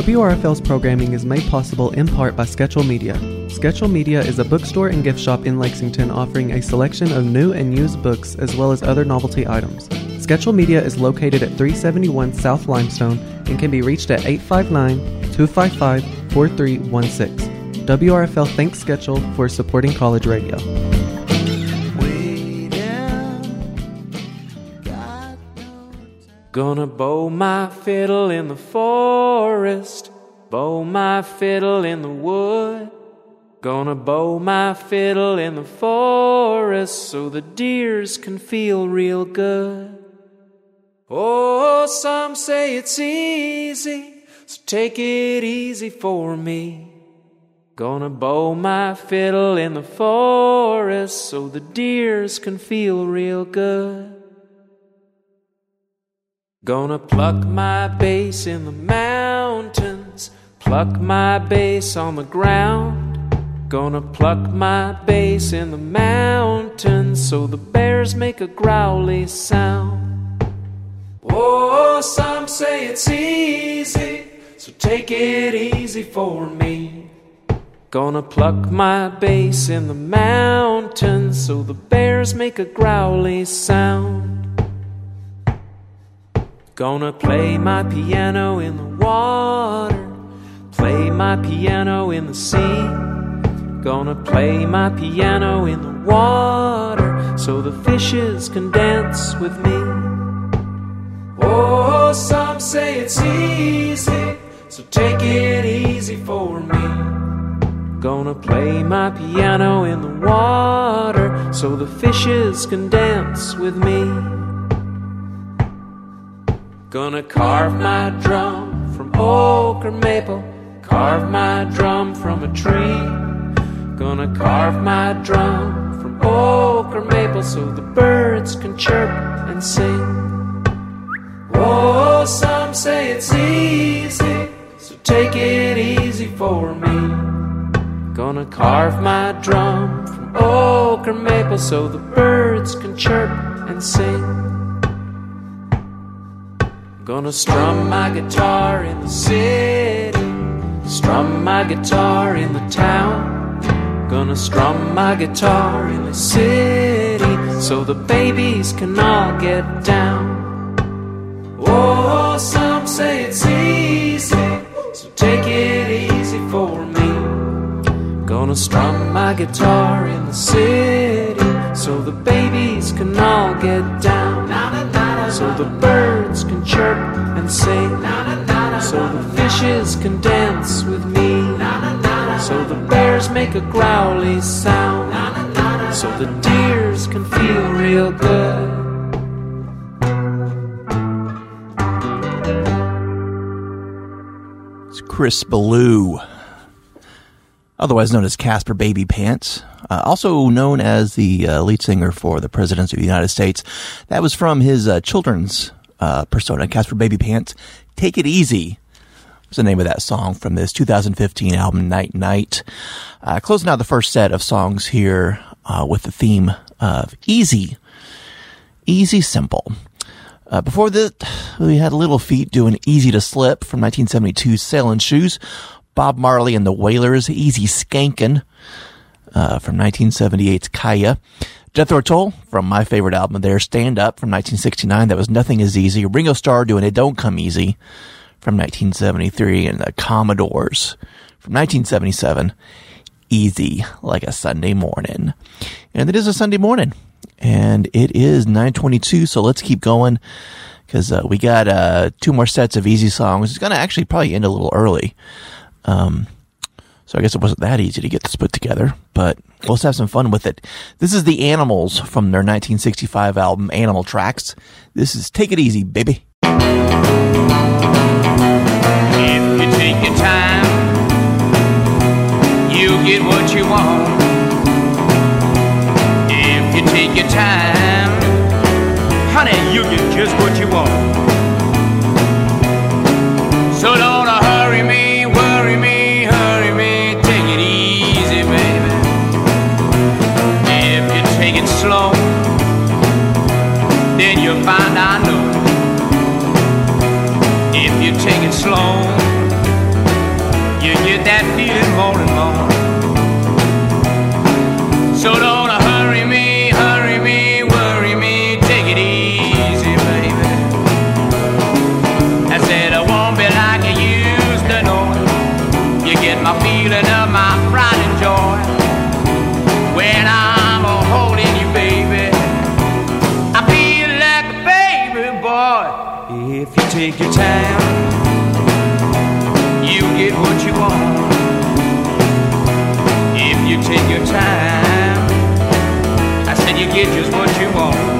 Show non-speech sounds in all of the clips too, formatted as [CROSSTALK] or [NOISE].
WRFL's programming is made possible in part by Sqecial Media. Sqecial Media is a bookstore and gift shop in Lexington offering a selection of new and used books as well as other novelty items. Sqecial Media is located at 371 South Limestone and can be reached at 859 255 4316. WRFL thanks Sqecial for supporting college radio. Gonna bow my fiddle in the forest, bow my fiddle in the wood. Gonna bow my fiddle in the forest so the deers can feel real good. Oh, some say it's easy, so take it easy for me. Gonna bow my fiddle in the forest so the deers can feel real good. Gonna pluck my bass in the mountains, pluck my bass on the ground. Gonna pluck my bass in the mountains so the bears make a growly sound. Oh, some say it's easy, so take it easy for me. Gonna pluck my bass in the mountains so the bears make a growly sound. Gonna play my piano in the water, play my piano in the sea. Gonna play my piano in the water so the fishes can dance with me. Oh, some say it's easy, so take it easy for me. Gonna play my piano in the water so the fishes can dance with me. Gonna carve my drum from oak or maple, carve my drum from a tree. Gonna carve my drum from oak or maple so the birds can chirp and sing. Oh, some say it's easy, so take it easy for me. Gonna carve my drum from oak or maple so the birds can chirp and sing. Gonna strum my guitar in the city, strum my guitar in the town. Gonna strum my guitar in the city so the babies can all get down. Oh, some say it's easy, so take it easy for me. Gonna strum my guitar in the city so the babies can all get down. So the birds chirp and sing. So the fishes can dance with me. So the bears make a growly sound. So the deers can feel real good. It's Chris Ballew, otherwise known as Caspar Babypants, uh, also known as the uh, lead singer for the Presidents of the United States. That was from his uh, children's uh, persona, Caspar Babypants. Take It Easy was the name of that song from this 2015 album, Night Night. Uh, closing out the first set of songs here uh, with the theme of Easy. Easy Simple. Uh, before that, we had Little Feat doing Easy to Slip from 1972's Sailing Shoes. Bob Marley and the Wailers, Easy Skankin' uh, from 1978's Kaya. Jethro Tull from my favorite album there, Stand Up from 1969. That was Nothing Is Easy. Ringo Starr doing It Don't Come Easy from 1973 and the Commodores from 1977. Easy like a Sunday morning. And it is a Sunday morning and it is 922. So let's keep going because uh, we got uh, two more sets of easy songs. It's going to actually probably end a little early. Um, so I guess it wasn't that easy to get this put together, but let's have some fun with it. This is the Animals from their 1965 album Animal Tracks. This is Take It Easy, baby. If you take your time, you'll get what you want. If you take your time, honey, you'll get just what you want. slow, then you'll find I know. If you take it slow, you get that feeling more and more. So don't hurry me, hurry me, worry me, take it easy, baby. I said I won't be like you used to know. You get my feeling of my pride and joy when I. take your time. You get what you want if you take your time. I said you get just what you want.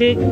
Music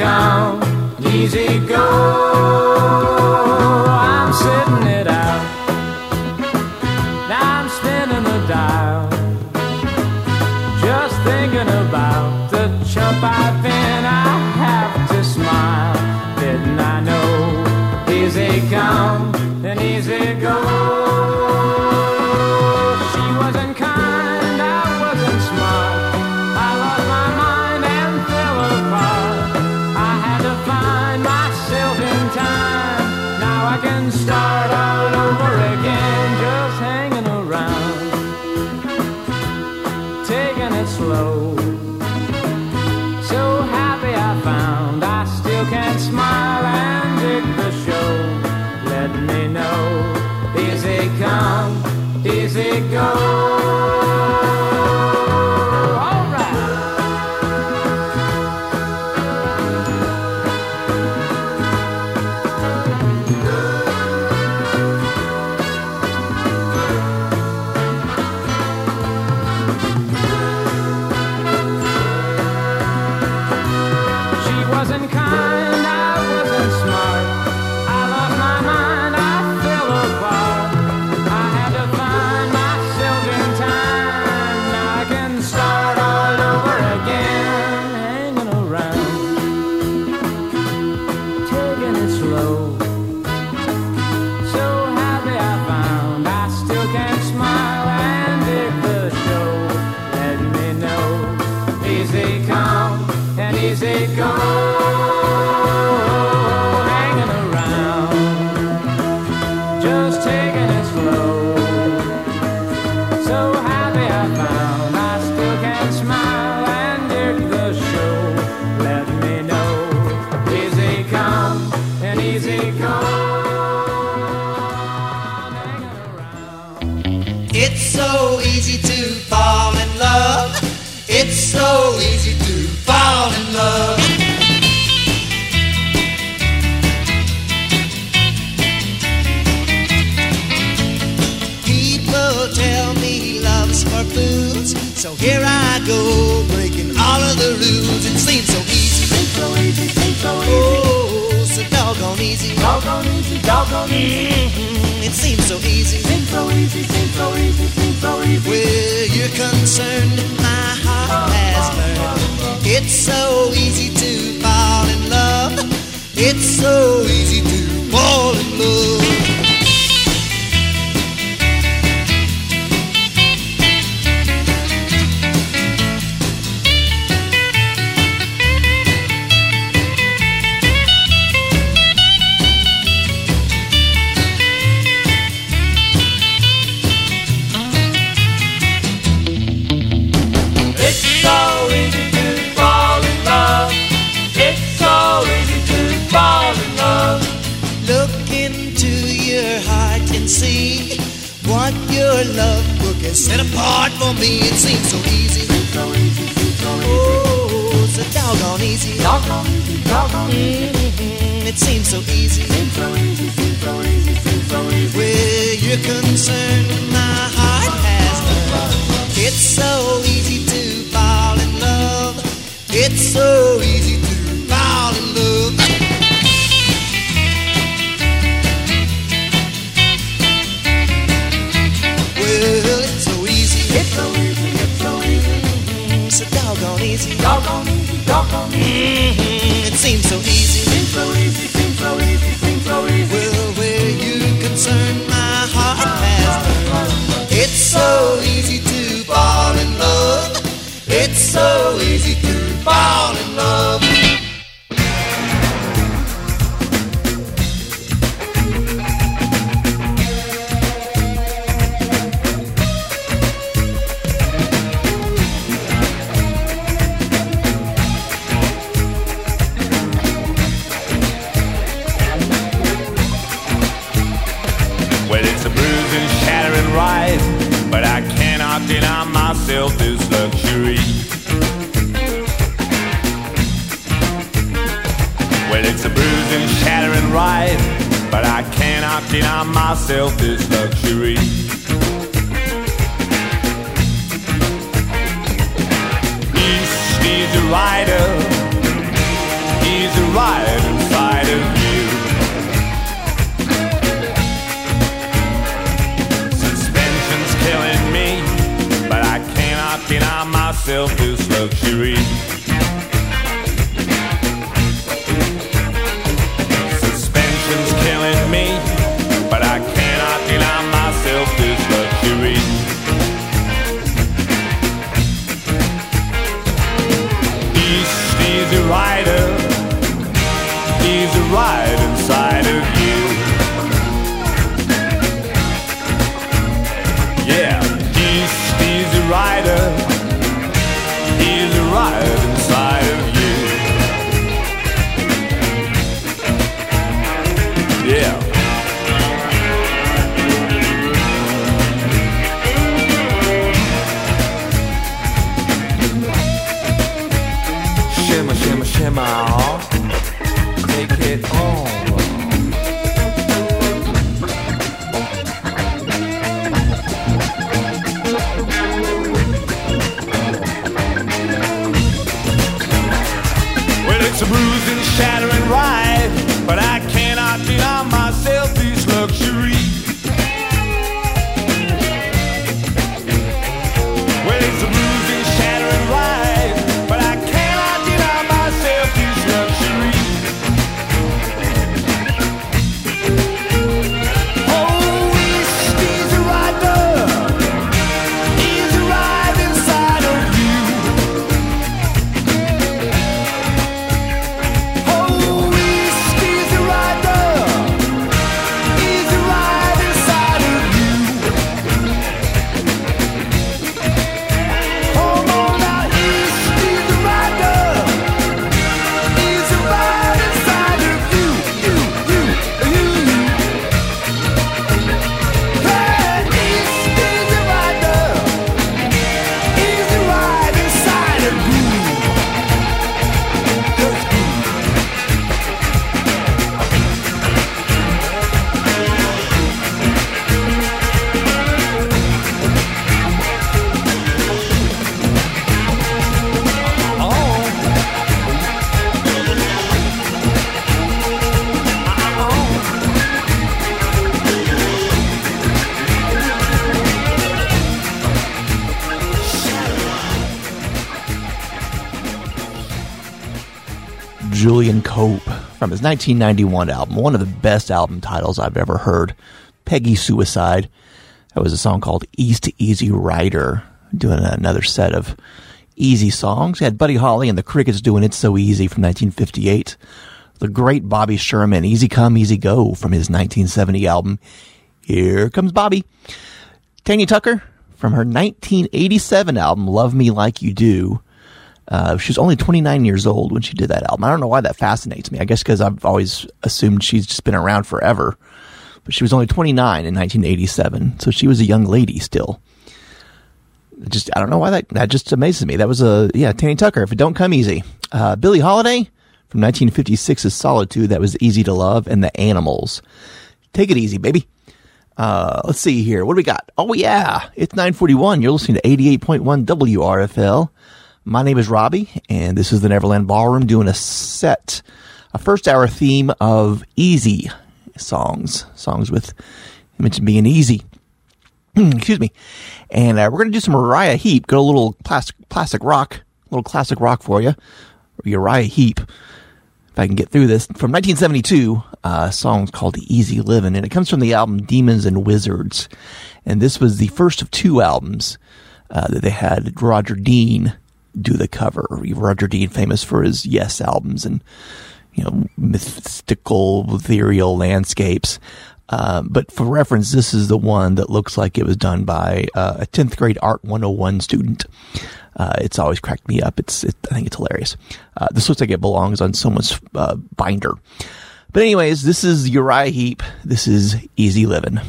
come, easy go. Where you're concerned, from his 1991 album, one of the best album titles I've ever heard. Peggy Suicide. That was a song called East to Easy Rider, doing another set of easy songs. We had Buddy Holly and the Crickets doing It's So Easy from 1958. The great Bobby Sherman, Easy Come, Easy Go from his 1970 album, Here Comes Bobby. Tanya Tucker from her 1987 album, Love Me Like You Do. Uh, she was only 29 years old when she did that album. I don't know why that fascinates me. I guess because I've always assumed she's just been around forever. But she was only 29 in 1987, so she was a young lady still. Just I don't know why that that just amazes me. That was a yeah, Tanya Tucker. If it don't come easy, uh, Billie Holiday from 1956's Solitude. That was easy to love, and the Animals. Take it easy, baby. Uh, let's see here. What do we got? Oh yeah, it's 9:41. You're listening to 88.1 WRFL. My name is Robbie, and this is the Neverland Ballroom doing a set, a first hour theme of easy songs, songs with mentioned being easy. [CLEARS THROAT] Excuse me. And uh, we're going to do some Uriah Heep. Go a little plastic, classic rock, a little classic rock for you. Uriah Heep. If I can get through this from 1972, uh, a song called "Easy Living," and it comes from the album "Demons and Wizards." And this was the first of two albums uh, that they had Roger Dean do the cover. Roger Dean, famous for his Yes albums and you know mystical, ethereal landscapes. Um, but for reference, this is the one that looks like it was done by uh, a 10th grade Art 101 student. Uh, it's always cracked me up. It's, it, I think it's hilarious. Uh, this looks like it belongs on someone's uh, binder. But anyways, this is Uriah Heep. This is Easy Living.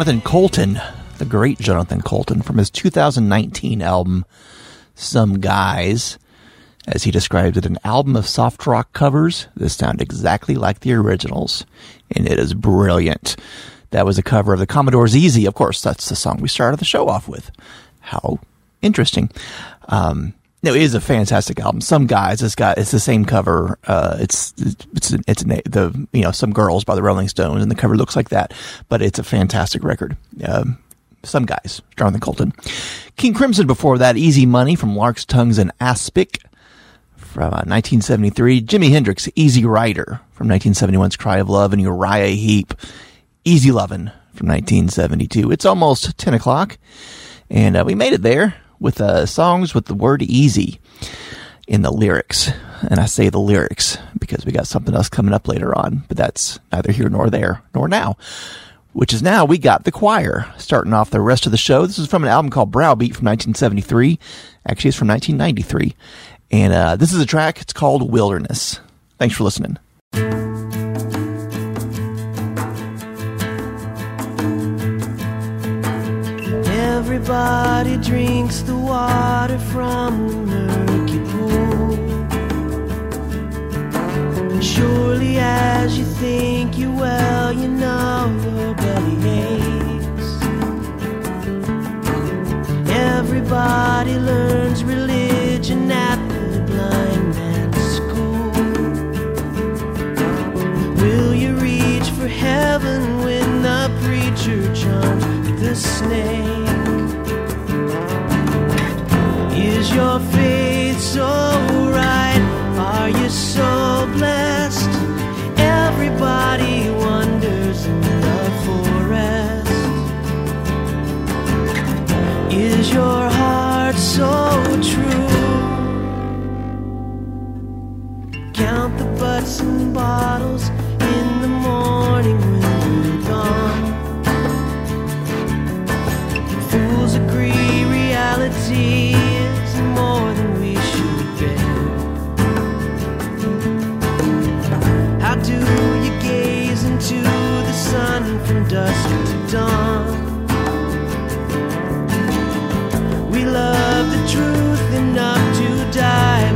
Jonathan Coulton, the great Jonathan Coulton, from his 2019 album, Some Guys. As he described it, an album of soft rock covers that sound exactly like the originals. And it is brilliant. That was a cover of the Commodore's Easy. Of course, that's the song we started the show off with. How interesting. Um, no, it is a fantastic album. Some guys, it's got it's the same cover. Uh, it's it's it's the you know some girls by the Rolling Stones, and the cover looks like that. But it's a fantastic record. Um, some guys, Jonathan Coulton, King Crimson. Before that, Easy Money from Lark's Tongues and Aspic from uh, 1973. Jimi Hendrix, Easy Rider from 1971's Cry of Love, and Uriah Heep, Easy Lovin' from 1972. It's almost 10 o'clock, and uh, we made it there with uh, songs with the word easy in the lyrics. And I say the lyrics because we got something else coming up later on, but that's neither here nor there nor now. Which is now we got the choir starting off the rest of the show. This is from an album called Browbeat from 1973. Actually, it's from 1993. And uh, this is a track. It's called Wilderness. Thanks for listening. Everybody drinks the water from the murky pool. And surely, as you think you well, you know your belly aches. Everybody learns religion at the blind man's school. Will you reach for heaven when the preacher charms the snake? Is your faith so you so blessed? Everybody wonders in the forest. Is your heart so true? Count the butts and bottles in the morning when you're gone. Fools agree reality die,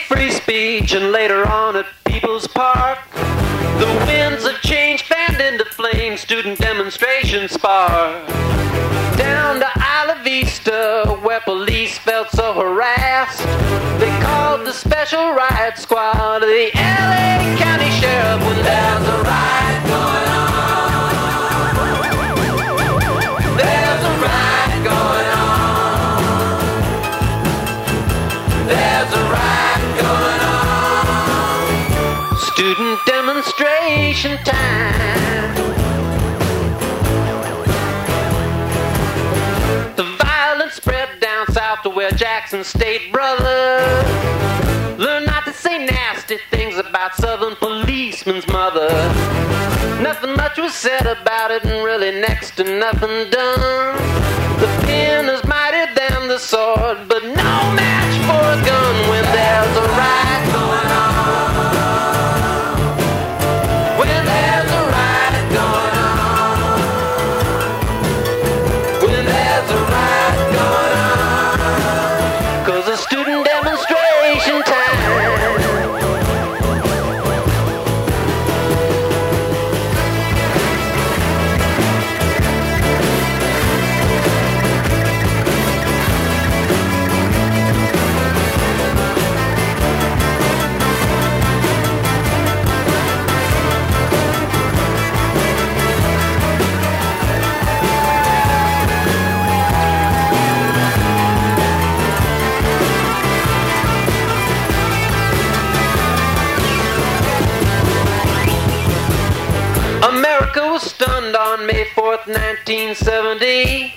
free speech and later on at People's Park. The winds of change fanned into flame, student demonstrations spark. Down to Isla Vista, where police felt so harassed. They called the special riot squad, the LA County Sheriff, when there's a riot demonstration time. The violence spread down south to where Jackson State brother learned not to say nasty things about Southern policemen's mother. Nothing much was said about it, and really next to nothing done. The pen is mightier than the sword, but no match for a gun when there's a riot 4th, 1970,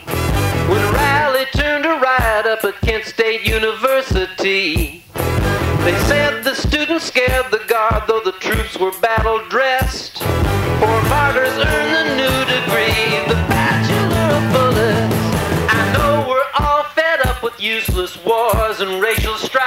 when Riley turned a riot up at Kent State University. They said the students scared the guard, though the troops were battle dressed. Four martyrs earned the new degree, the Bachelor of Bullets. I know we're all fed up with useless wars and racial strife.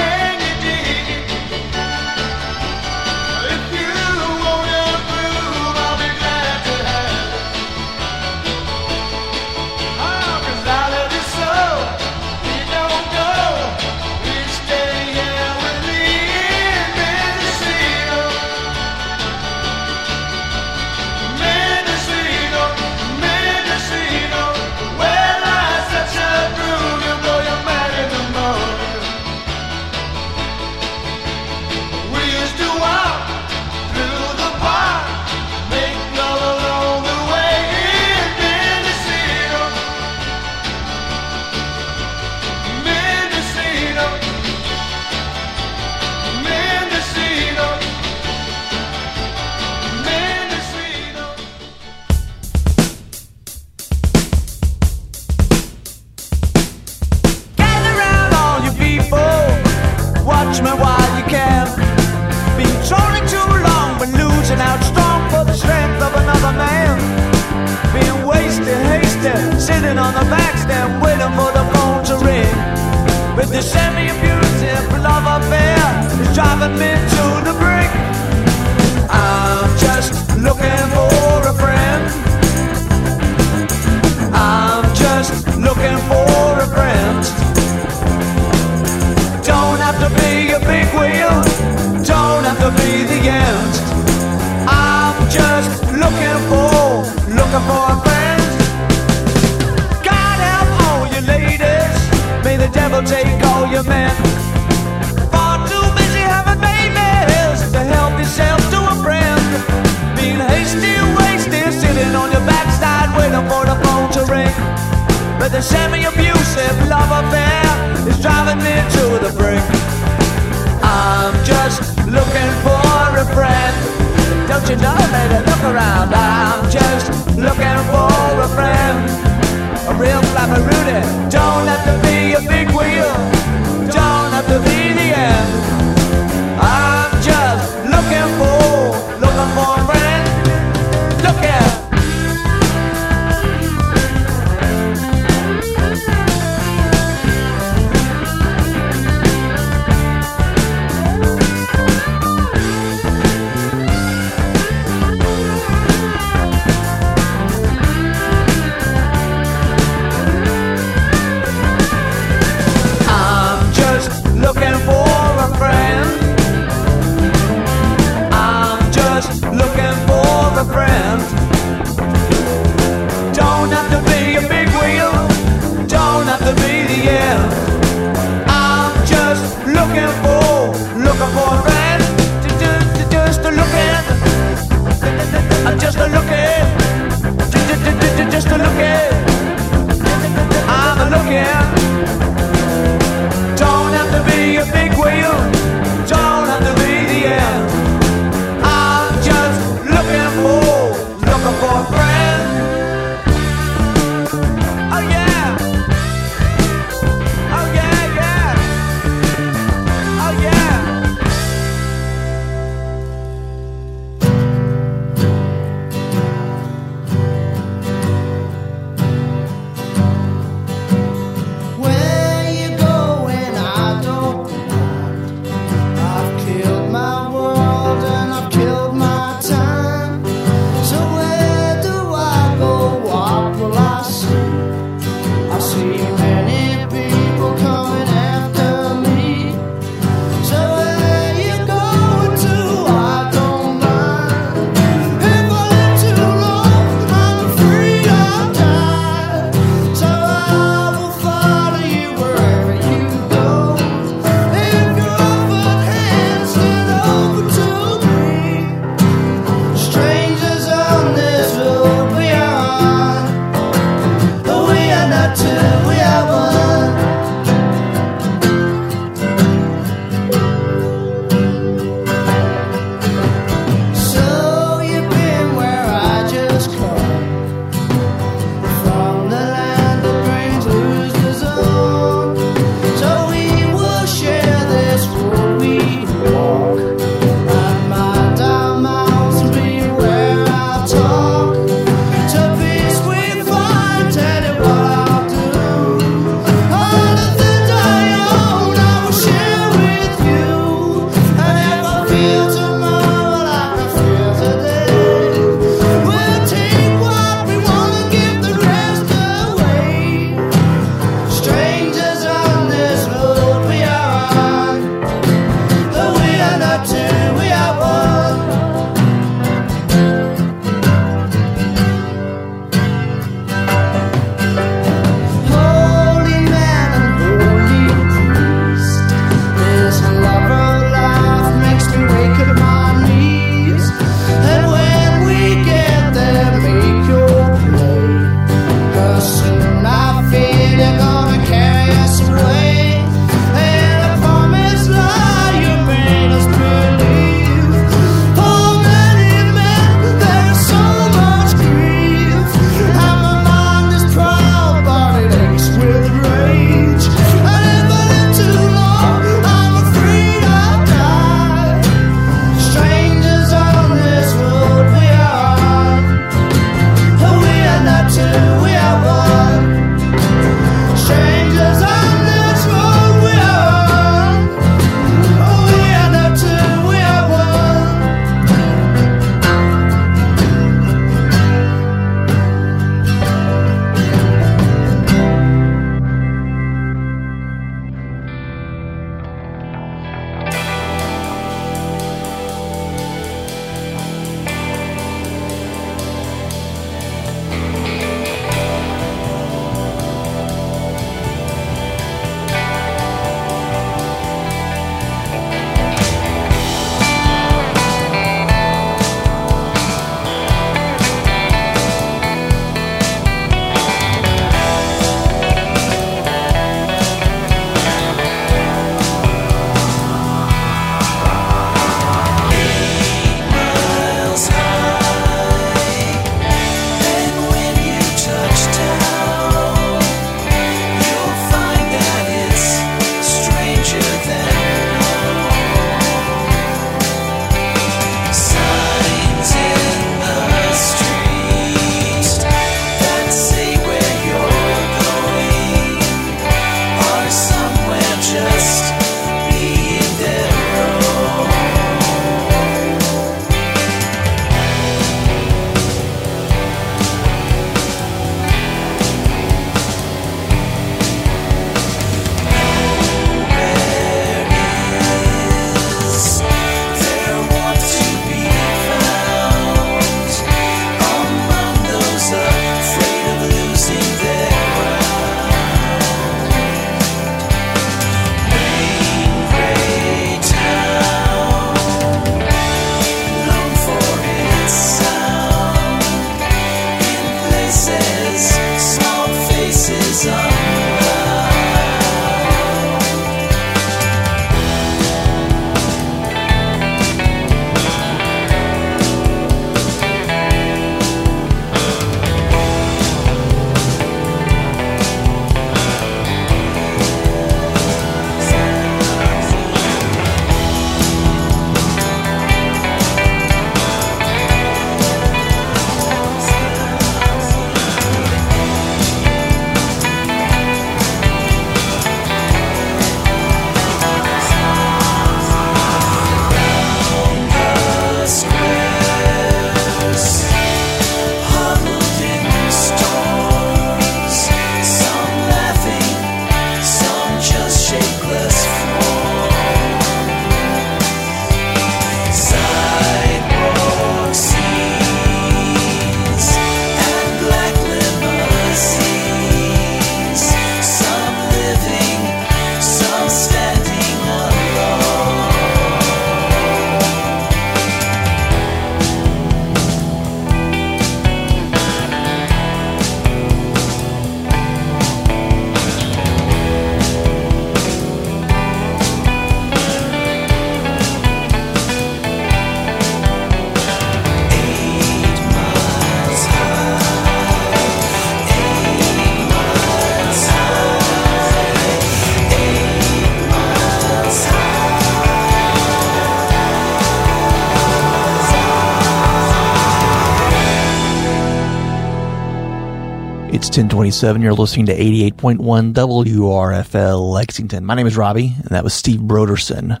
1027. You're listening to 88.1 WRFL Lexington. My name is Robbie, and that was Steve Broderson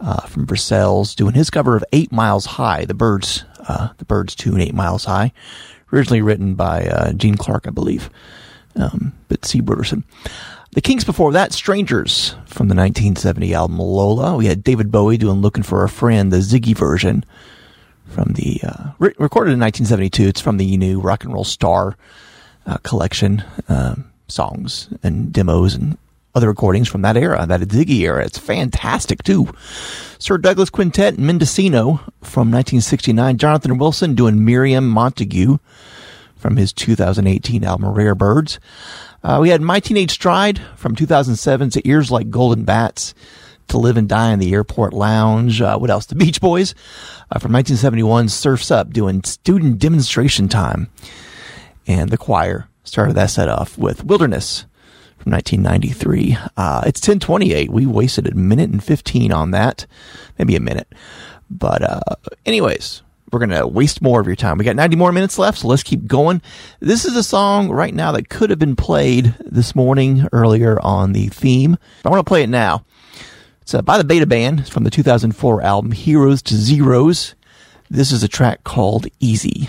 uh, from Versailles doing his cover of Eight Miles High, the Byrds, uh, the Byrds tune, Eight Miles High, originally written by uh, Gene Clark, I believe. Um, but Steve Broderson. The Kinks before that, Strangers from the 1970 album Lola. We had David Bowie doing Looking for a Friend, the Ziggy version from the, uh, re- recorded in 1972. It's from the new Rock and Roll Star uh, collection, um, songs and demos and other recordings from that era, that Ziggy era. It's fantastic too. Sir Douglas Quintet and Mendocino from 1969. Jonathan Wilson doing Miriam Montague from his 2018 album Rare Birds. Uh, we had My Teenage Stride from 2007 to Ears Like Golden Bats to Live and Die in the Airport Lounge. Uh, what else? The Beach Boys uh, from 1971 Surfs Up doing Student Demonstration Time. And the choir started that set off with Wilderness from 1993. Uh, it's 1028. We wasted a minute and 15 on that. Maybe a minute. But, uh, anyways, we're going to waste more of your time. We got 90 more minutes left, so let's keep going. This is a song right now that could have been played this morning earlier on the theme. I want to play it now. It's uh, by the Beta Band it's from the 2004 album Heroes to Zeros. This is a track called Easy.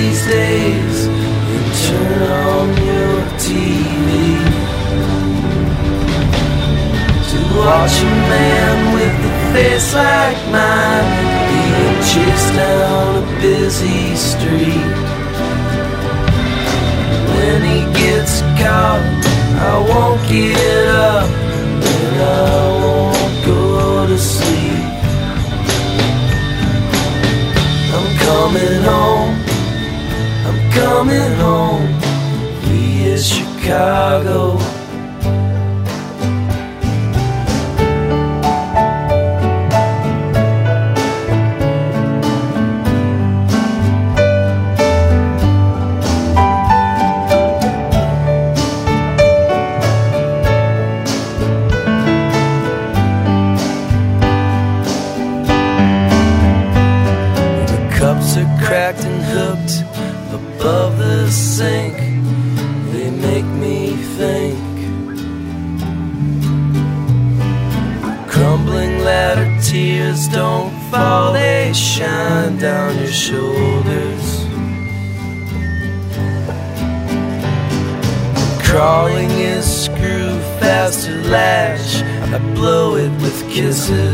these days you turn on your TV to watch a man with a face like mine being chased down a busy street. When he gets caught, I won't get up and I won't go to sleep. I'm coming home coming home. We is Chicago. kisses.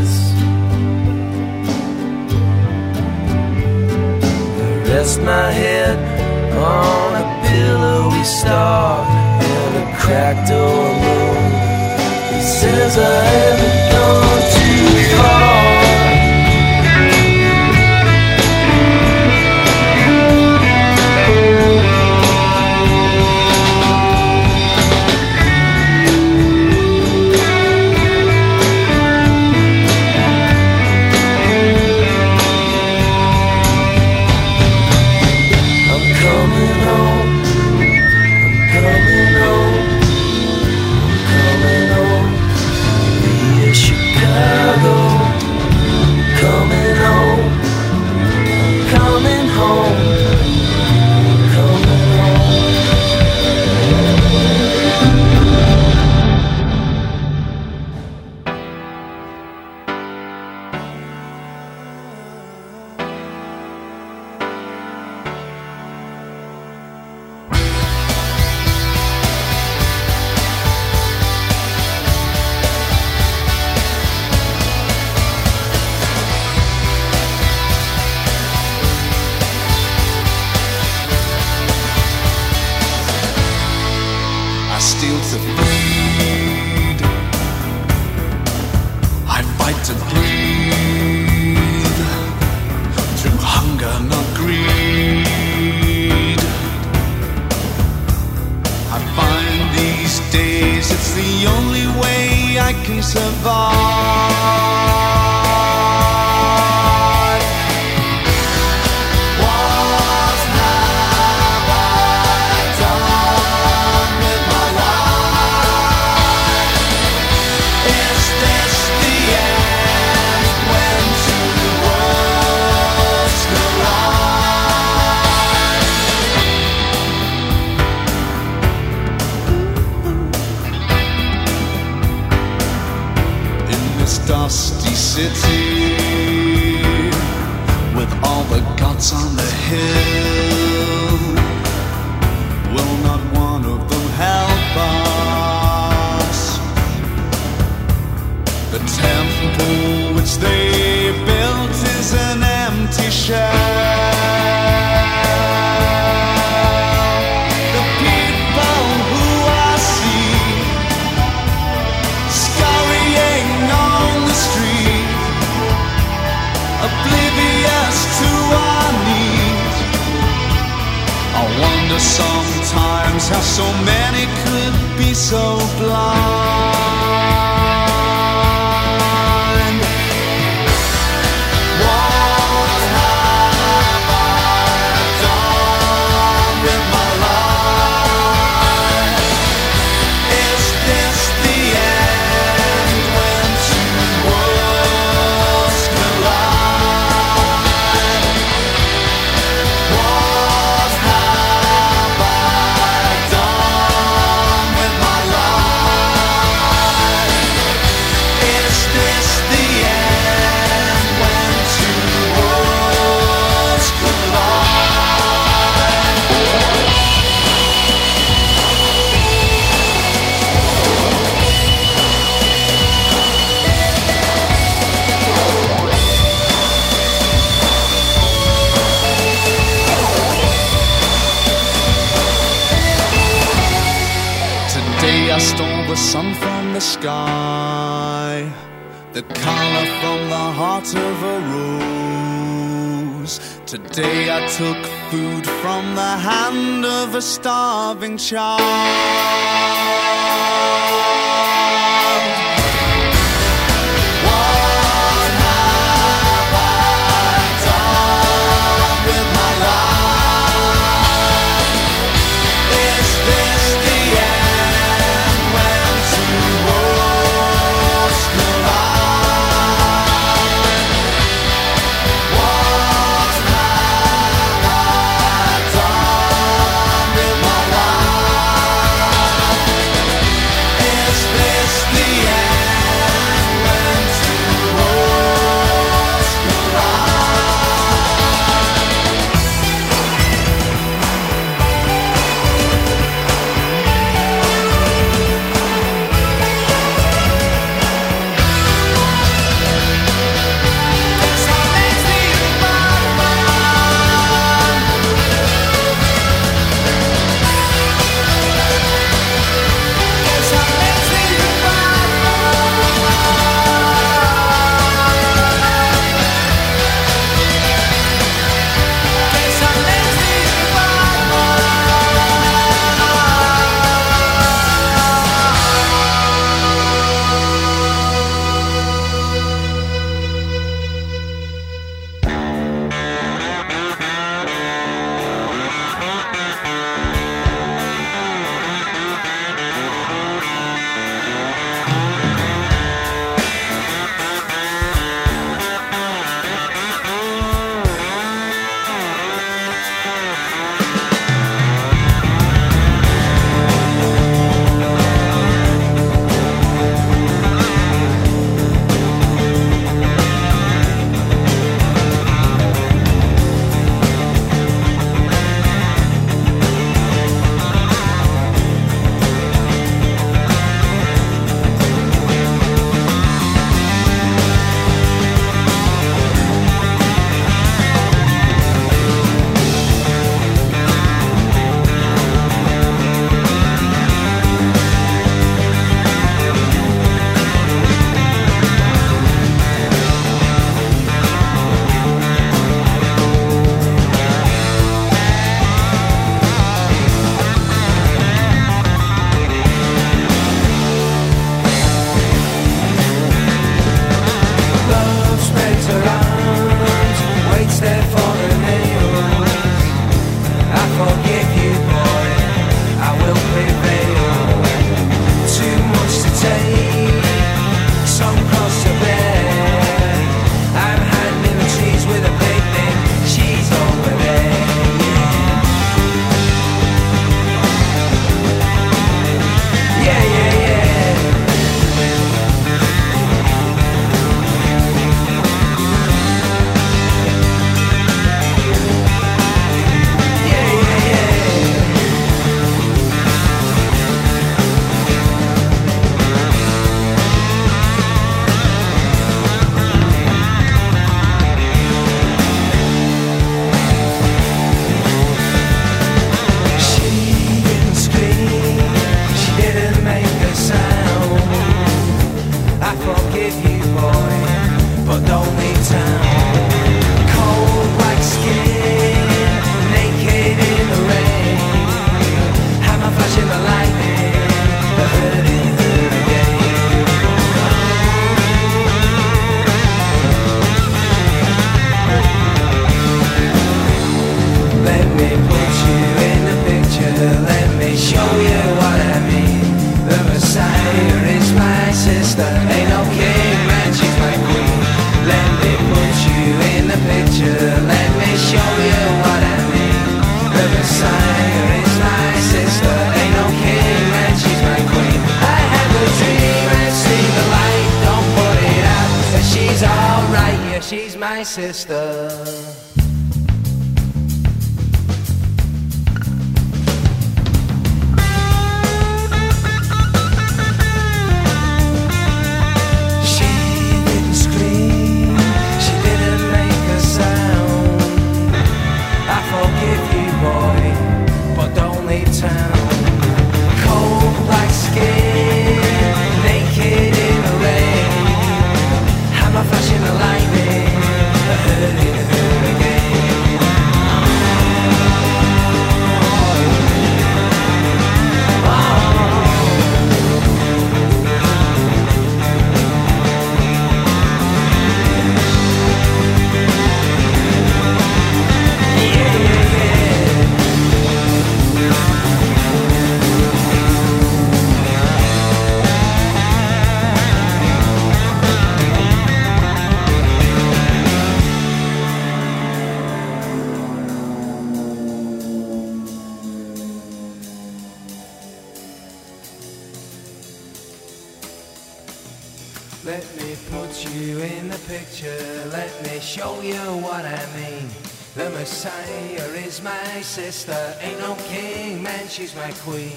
and she's my queen.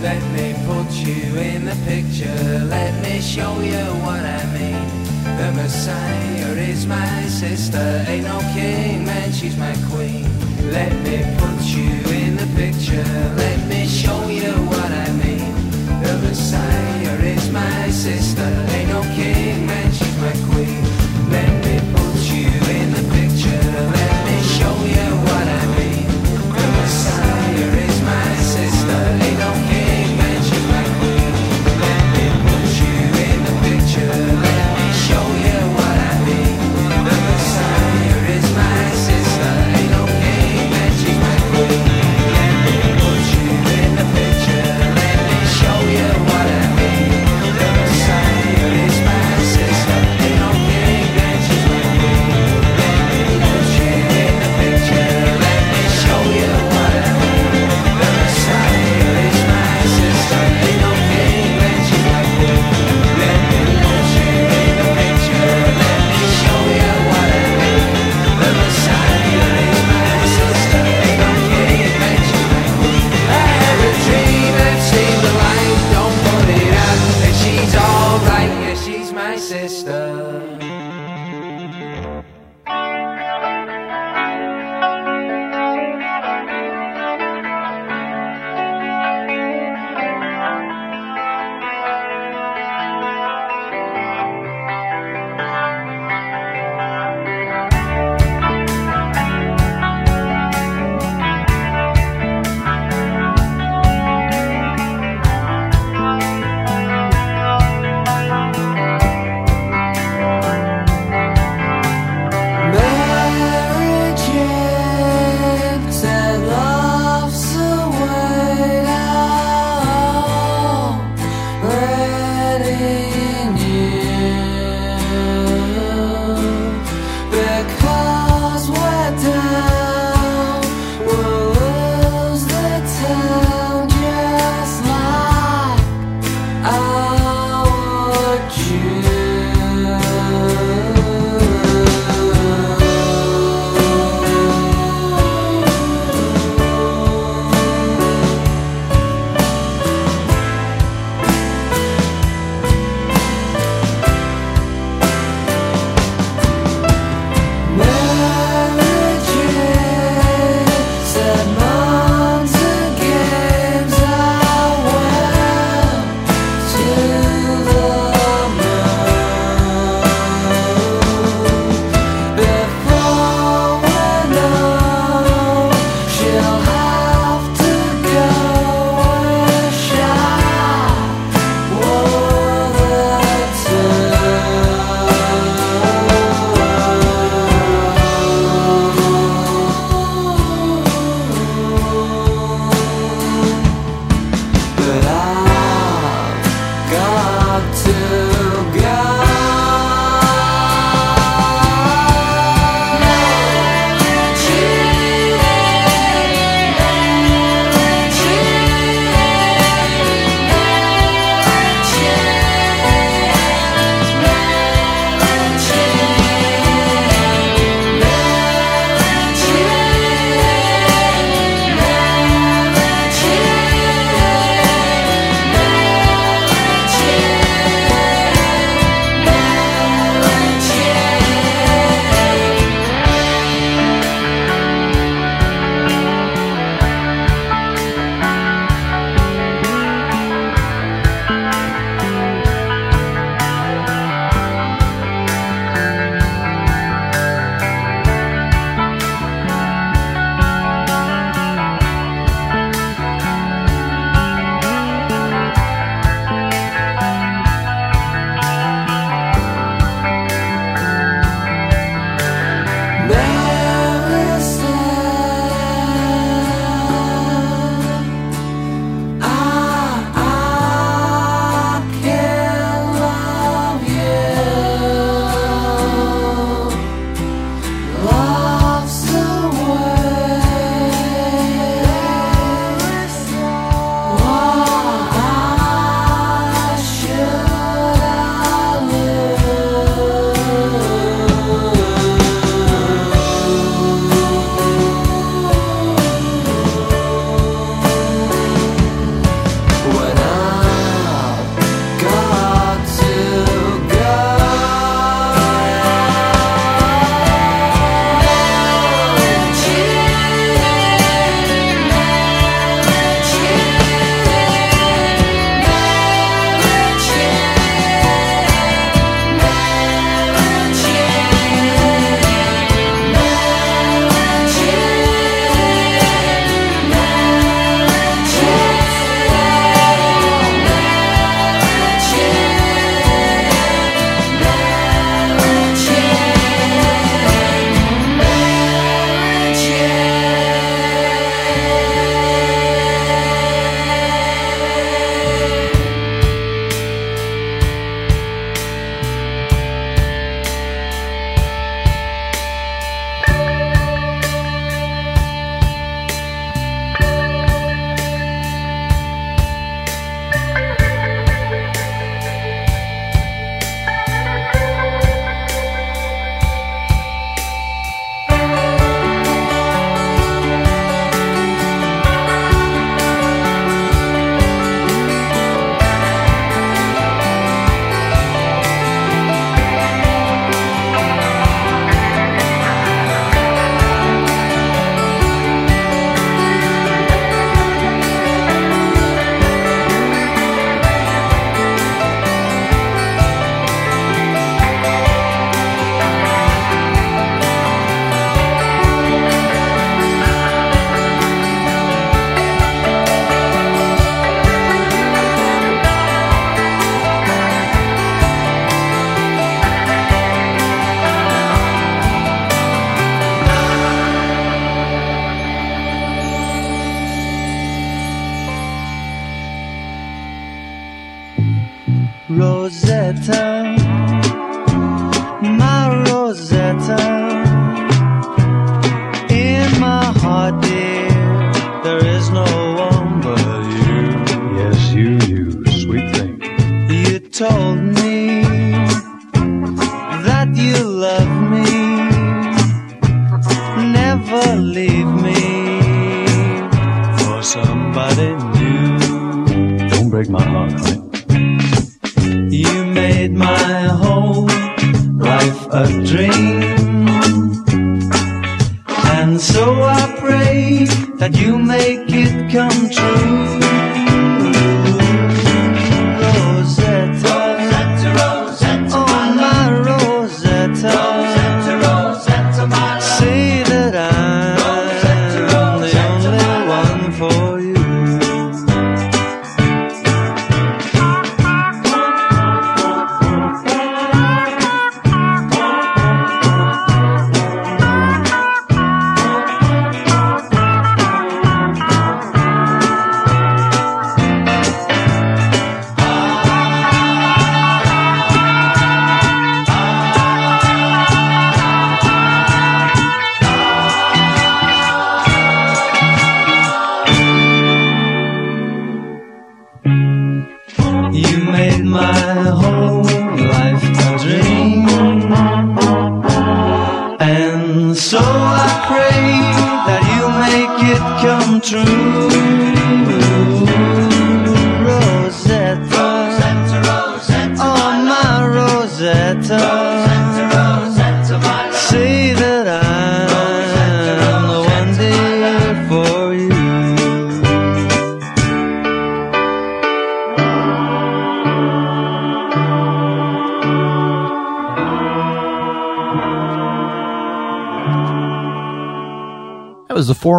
Let me put you in the picture, let me show you what I mean. The Messiah is my sister, ain't no king, man, she's my queen. Let me put you in the picture, let me show you what I mean. The Messiah is my sister, ain't no king,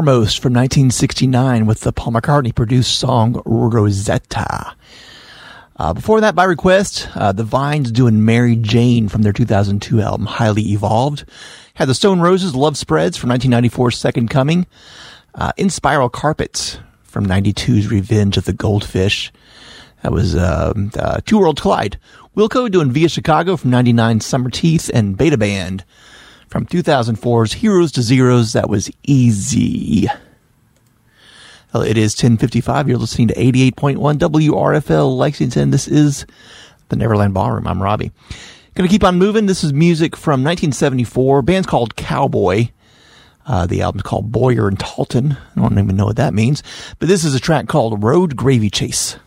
from 1969 with the Paul McCartney produced song Rosetta. Uh, before that, by request, uh, the Vines doing Mary Jane from their 2002 album Highly Evolved. Had the Stone Roses Love Spreads from 1994's Second Coming. Uh, Inspiral Carpets from 92's Revenge of the Goldfish. That was um, uh, Two Worlds Collide. Wilco doing Via Chicago from 99's Summerteeth and Beta Band from 2004's Heroes to Zeros. That was easy. Well, it is 1055. You're listening to 88.1 WRFL Lexington. This is the Neverland Ballroom. I'm Robbie. Going to keep on moving. This is music from 1974. Band's called Cowboy. Uh, the album's called Boyer and Talton. I don't even know what that means. But this is a track called Road Gravy Chase.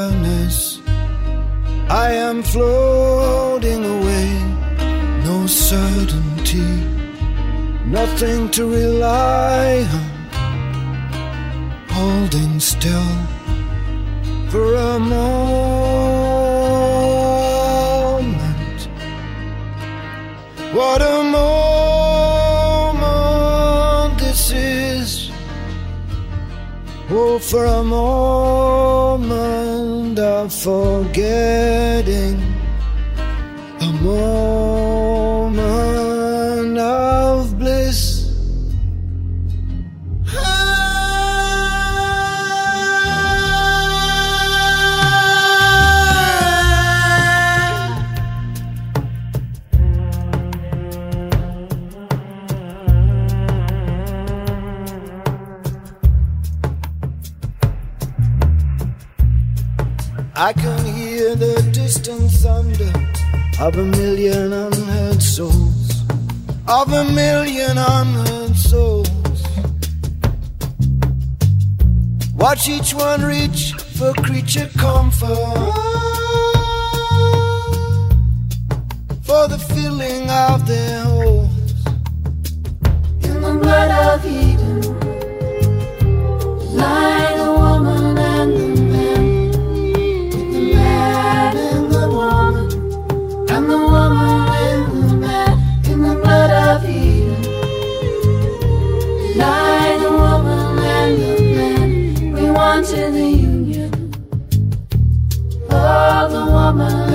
awareness. I am floating away, no certainty, nothing to rely on. Holding still for a moment. What a moment this is. Oh, for a moment forgetting the more. of a million unheard souls, of a million unheard souls. Watch each one reach for creature comfort, for the filling of their holes. In the blood of Eden, line mama.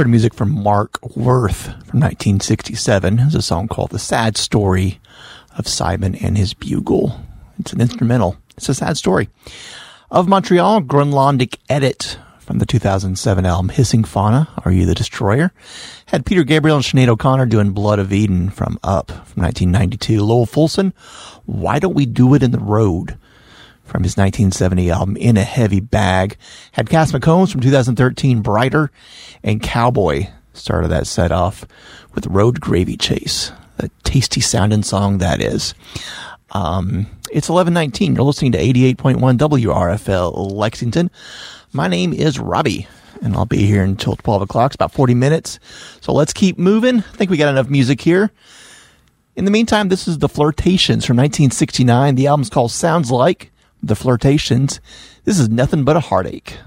Heard music from Mark Wirtz from 1967. It's a song called The Sad Story of Simon and His Bugle. It's an instrumental. It's a sad story. Of Montreal, Grønlandic Edit from the 2007 album Hissing Fauna, Are You the Destroyer? Had Peter Gabriel and Sinead O'Connor doing Blood of Eden from Up from 1992. Lowell Fulson, Why Don't We Do It in the Road? From his 1970 album In a Heavy Bag. Had Cass McCombs from 2013 Brighter and Cowboy started that set off with Road Gravy Chase. A tasty sounding song that is. Um, it's 1119. You're listening to 88.1 WRFL Lexington. My name is Robbie and I'll be here until 12 o'clock. It's about 40 minutes. So let's keep moving. I think we got enough music here. In the meantime, this is The Flirtations from 1969. The album's called Sounds Like The Flirtations. This is nothing but a heartache.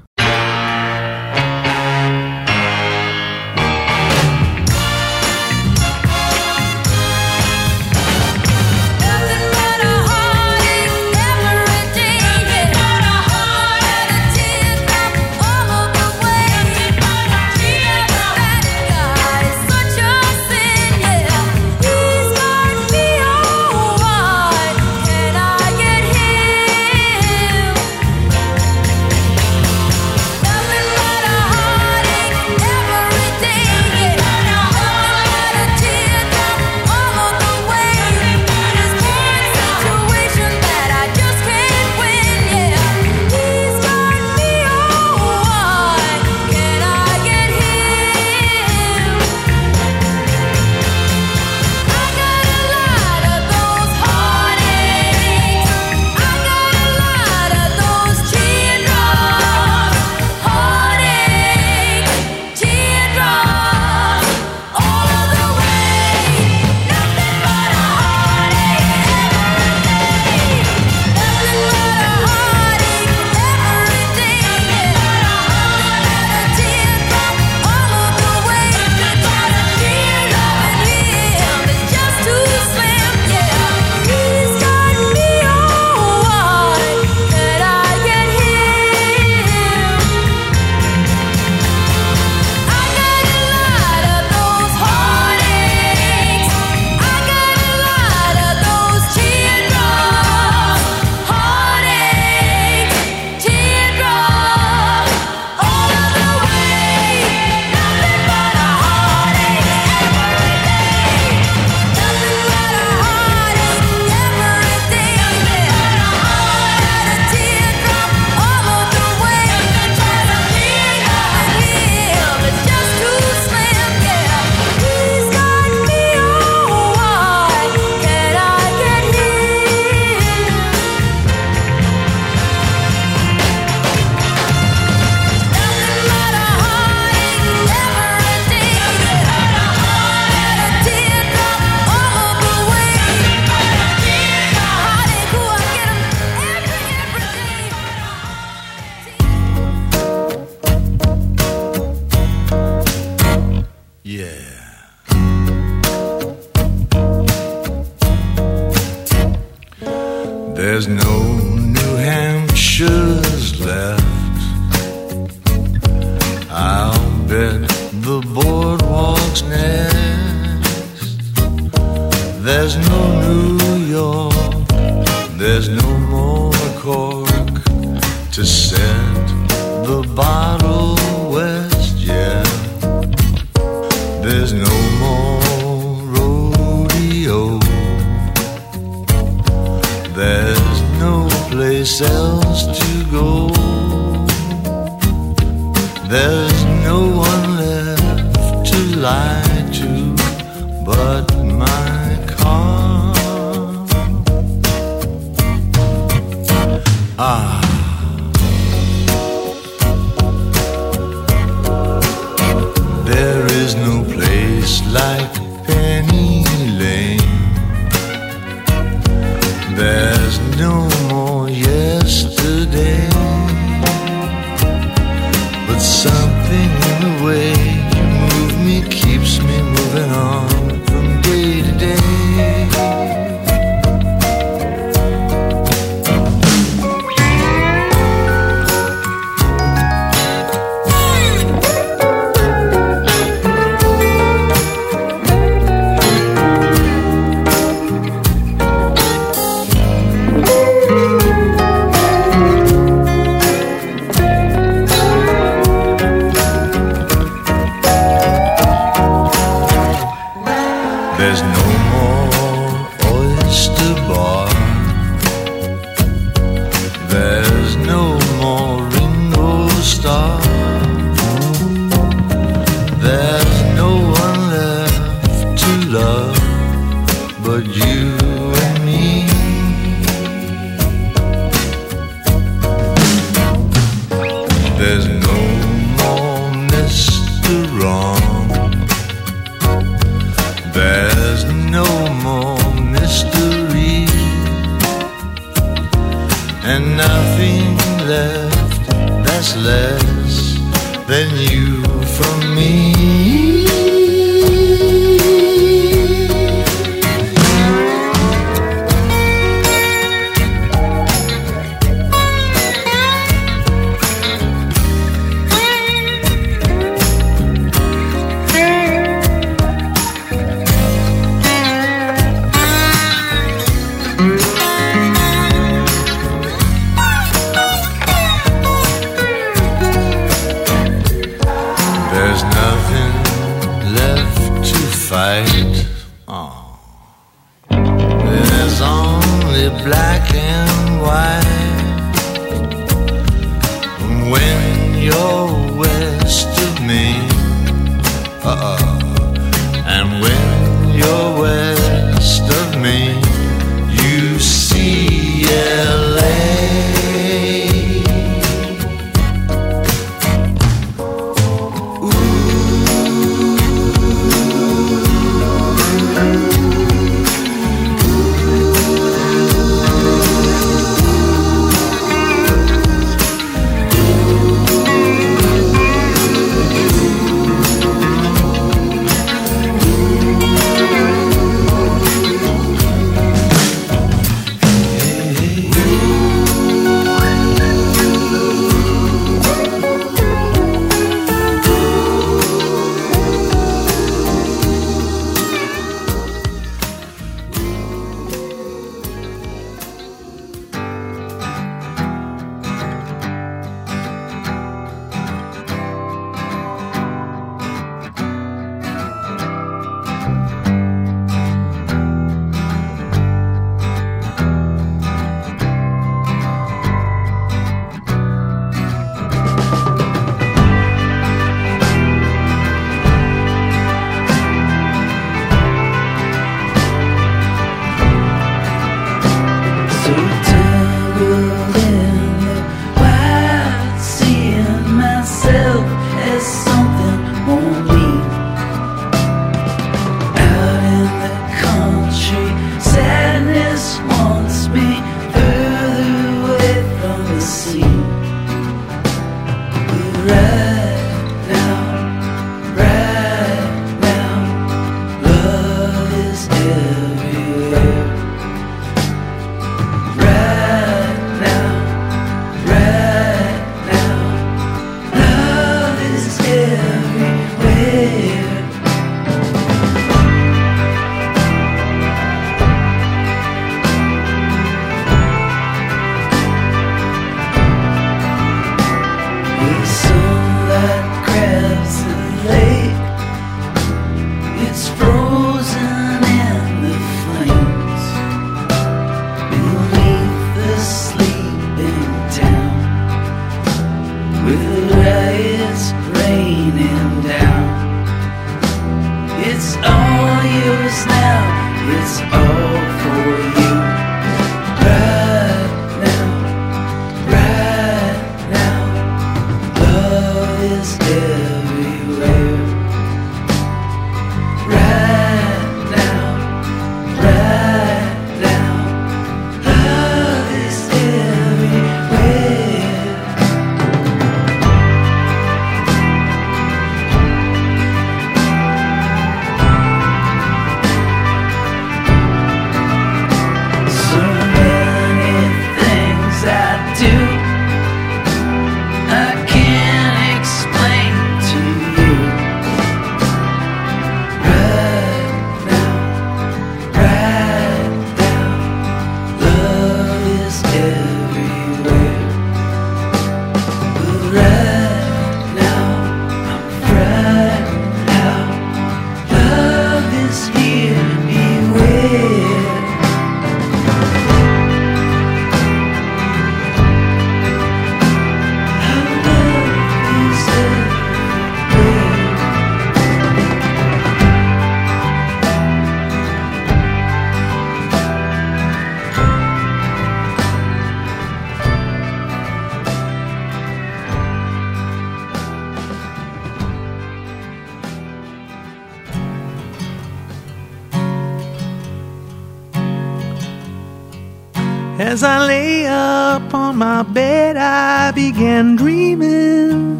As I lay up on my bed, I began dreaming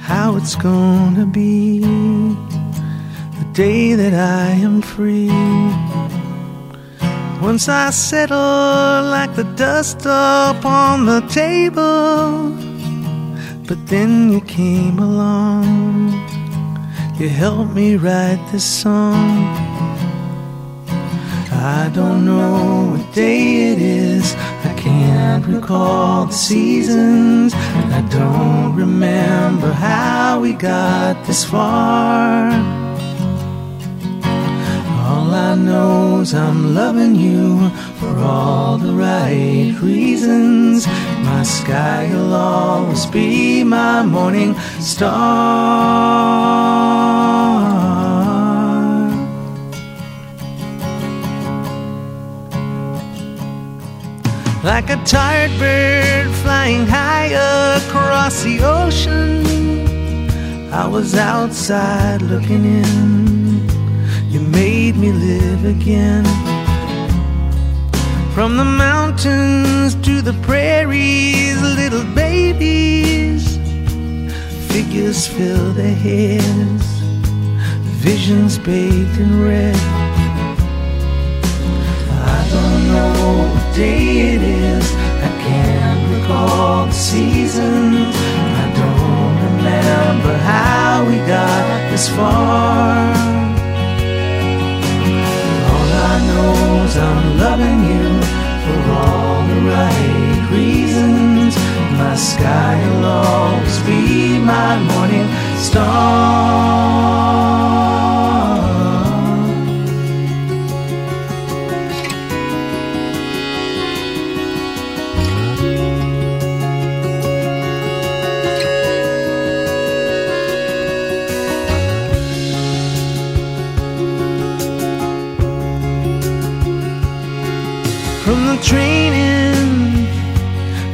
how it's gonna be the day that I am free. Once I settle like the dust up on the table, but then you came along. You helped me write this song. I don't know what day it is. I can't recall the seasons. I don't remember how we got this far. All I know is I'm loving you for all the right reasons. My sky will always be my morning star. Like a tired bird flying high across the ocean, I was outside looking in. You made me live again. From the mountains to the prairies, little babies, figures fill their heads, visions bathed in red. Day it is. I can't recall the seasons. I don't remember how we got this far. All I know is I'm loving you for all the right reasons. My sky will always be my morning star.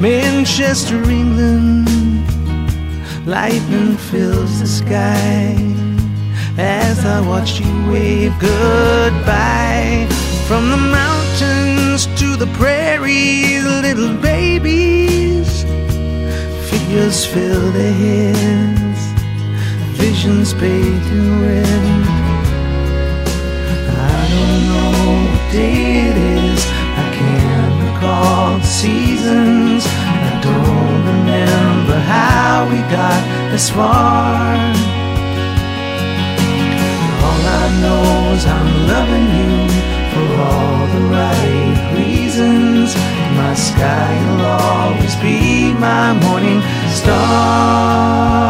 Manchester, England, lightning fills the sky as I watch you wave goodbye. From the mountains to the prairies, little babies, figures fill their heads, visions bathed in red. I don't know what day it is. Seasons. I don't remember how we got this far. All I know is I'm loving you for all the right reasons. My sky will always be my morning star.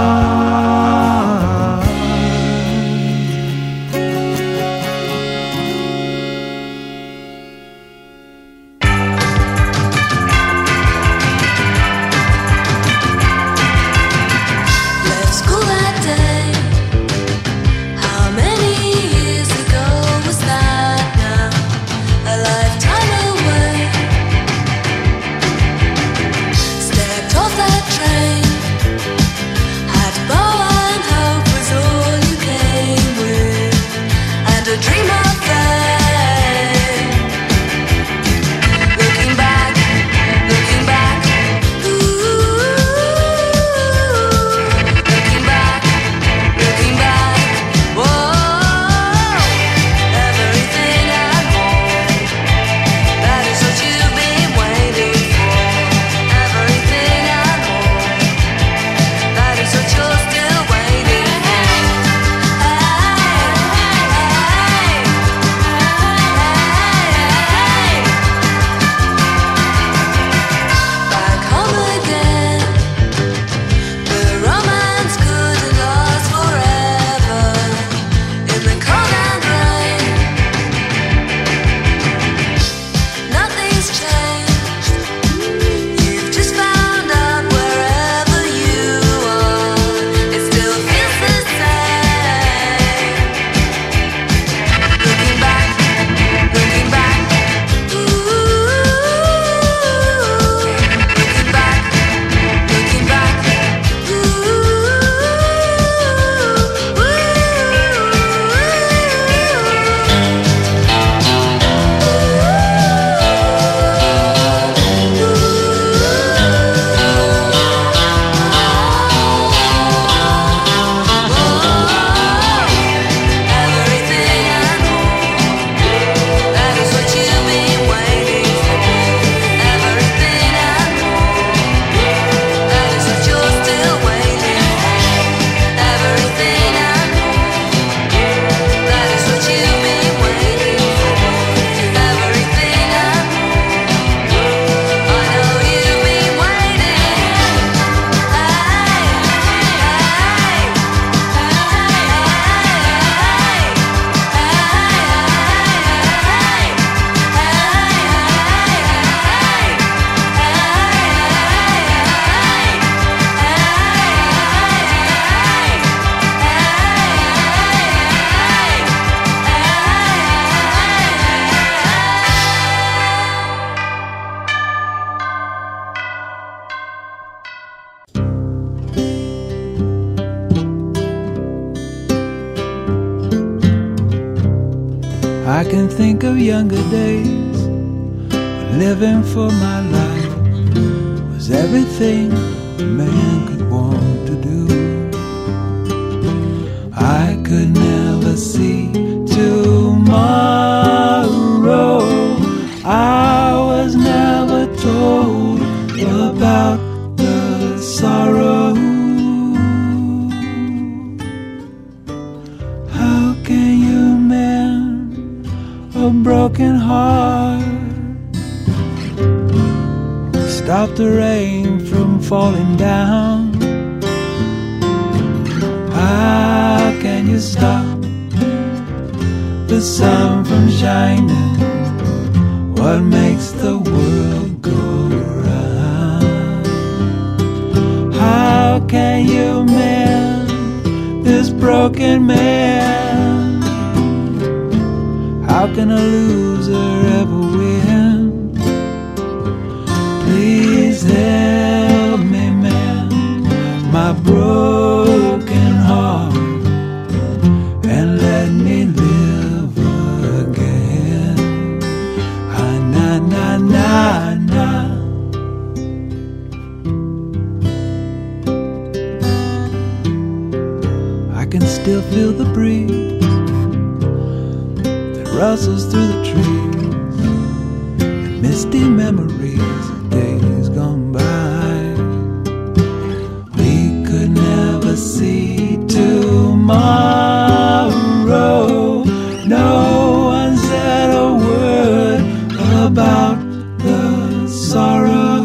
About the sorrow.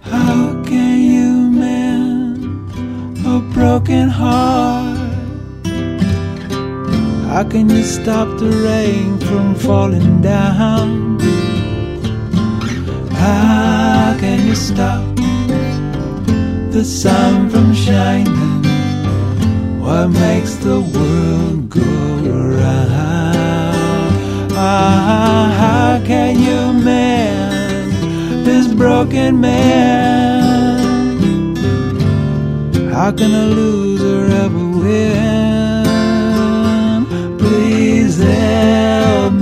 How can you mend a broken heart? How can you stop the rain from falling down? How can you stop the sun from shining? What makes the world go how can you mend this broken man? How can a loser ever win? Please help me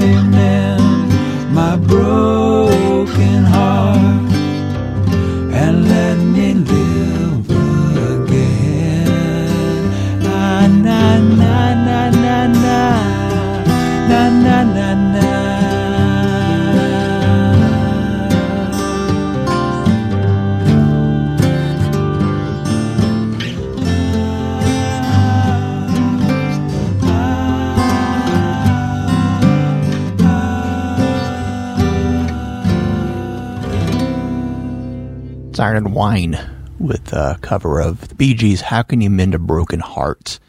Iron and Wine with a cover of the Bee Gees' How Can You Mend a Broken Heart?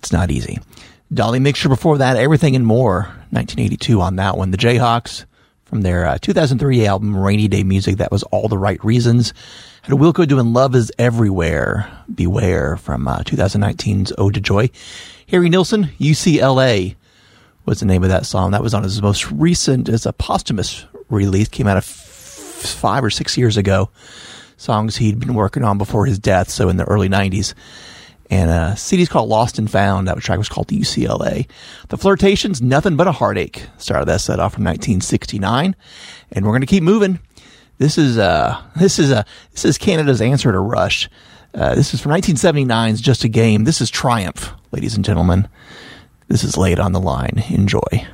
It's not easy. Dolly Mixture before that, Everything and More, 1982 on that one. The Jayhawks from their uh, 2003 album, Rainy Day Music, that was All the Right Reasons. Had a Wilco doing Love is Everywhere, Beware from uh, 2019's Ode to Joy. Harry Nilsson, UCLA was the name of that song. That was on his most recent, as a posthumous release, came out of five or six years ago. Songs he'd been working on before his death, so in the early 90s. And uh, CD's called Losst and Founnd. That track was called UCLA. The Flirtations, Nothing But a Heartache. Started that set off from 1969. And we're going to keep moving. This is, uh, this is, uh, this is Canada's answer to Rush. Uh, this is from 1979's Just a Game. This is Triumph, ladies and gentlemen. This is Lay It on the Line. Enjoy.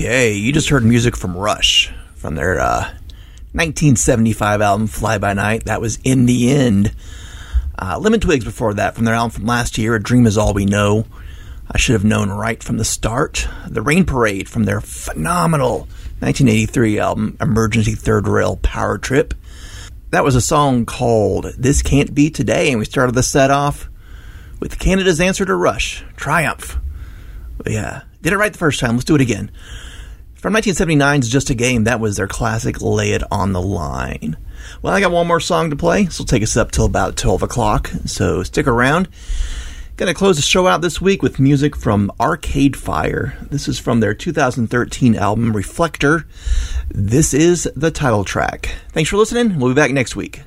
Okay, you just heard music from Rush from their uh, 1975 album Fly By Night. That was In the End. Uh, Lemon Twigs before that from their album from last year, A Dream Is All We Know. I should have known right from the start. The Rain Parade from their phenomenal 1983 album Emergency Third Rail Power Trip. That was a song called This Can't Be Today, and we started the set off with Canada's answer to Rush, Triumph. Yeah, did it right the first time. Let's do it again. From 1979's Just a Game, that was their classic Lay It on the Line. Well, I got one more song to play, so take us up till about 12 o'clock, so stick around. Gonna close the show out this week with music from Arcade Fire. This is from their 2013 album Reflektor. This is the title track. Thanks for listening. We'll be back next week.